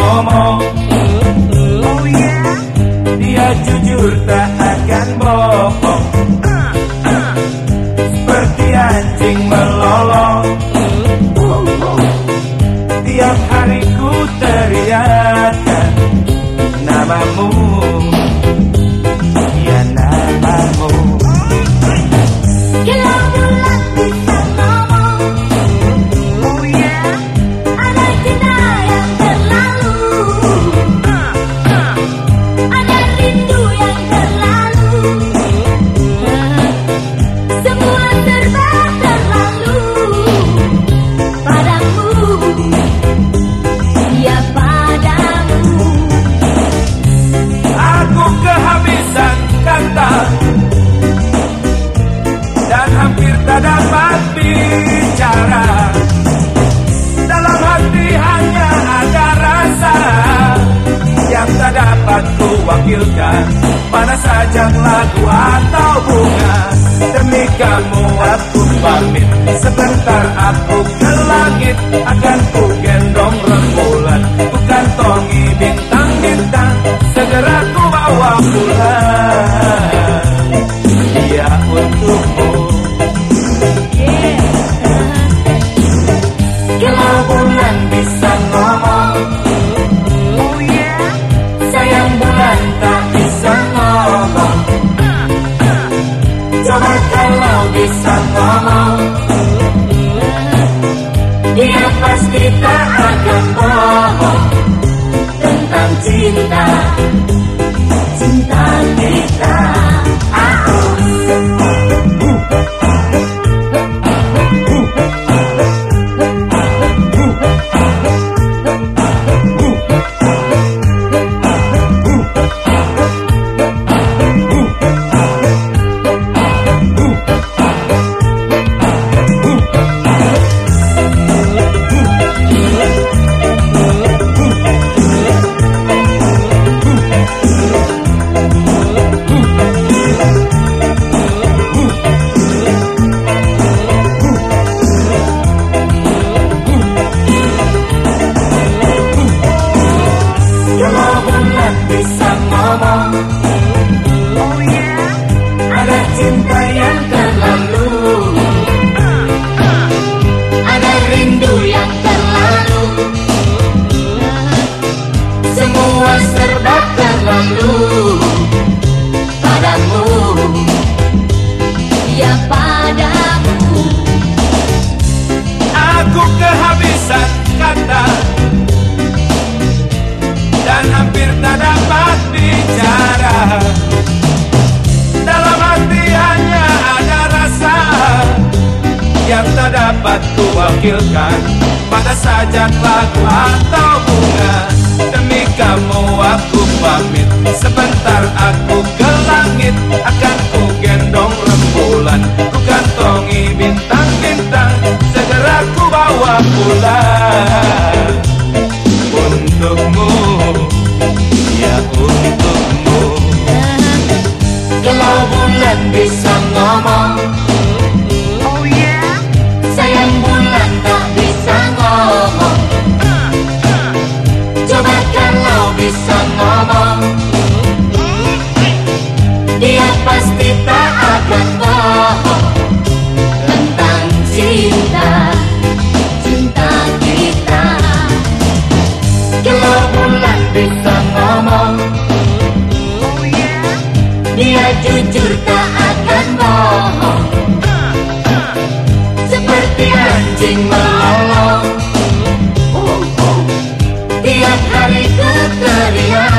ngomong. Oh yeah Dia jujur tak akan bohong. Seperti anjing melolong. Tiap hari ku teriakan Namamu wakilkan Mana saja lagu atau bunga. Demi kamu aku pamit. Sebentar aku ke langit Akan ku Tak akan bohong Tentang cinta. Cinta kita Pada sajak lagu atau bunga Demi kamu aku pamit. Sebentar aku ke langit Akan ku gendong rembulan. Ku kantongi bintang-bintang Segera ku bawa pulang. Untukmu Ya untukmu. Kalau bulan bisa ngomong bisa ngomong. Dia pasti tak akan bohong. Tentang cinta Cinta kita. Kalau bulan bisa ngomong. Dia jujur tak akan bohong. Seperti anjing melolong Maria.